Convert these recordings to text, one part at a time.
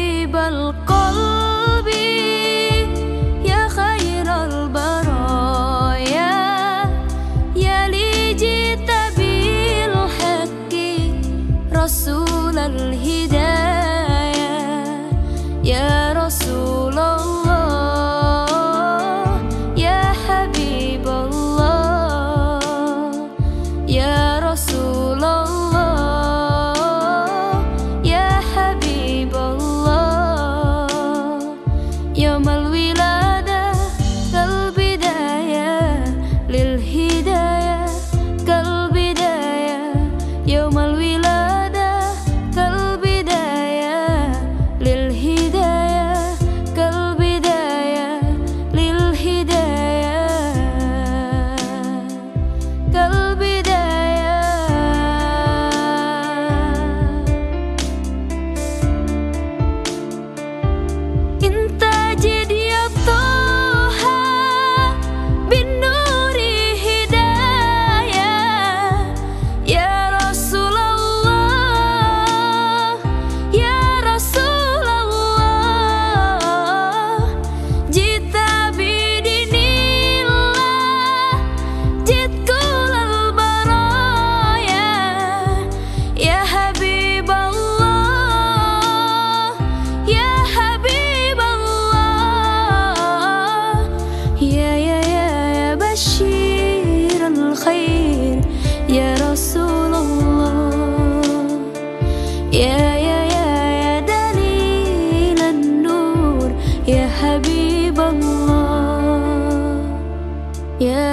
حبيب القلب.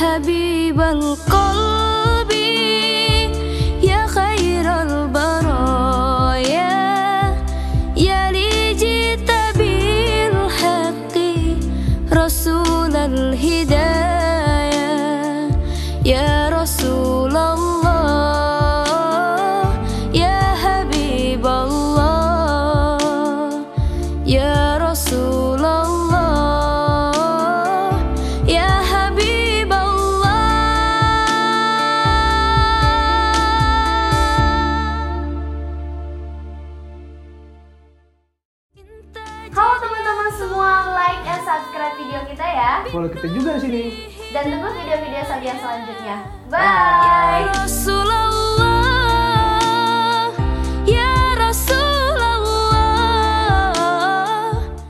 حبيب القلب. follow kita juga di sini. Dan tunggu video-video Sabian selanjutnya. Bye. Bye.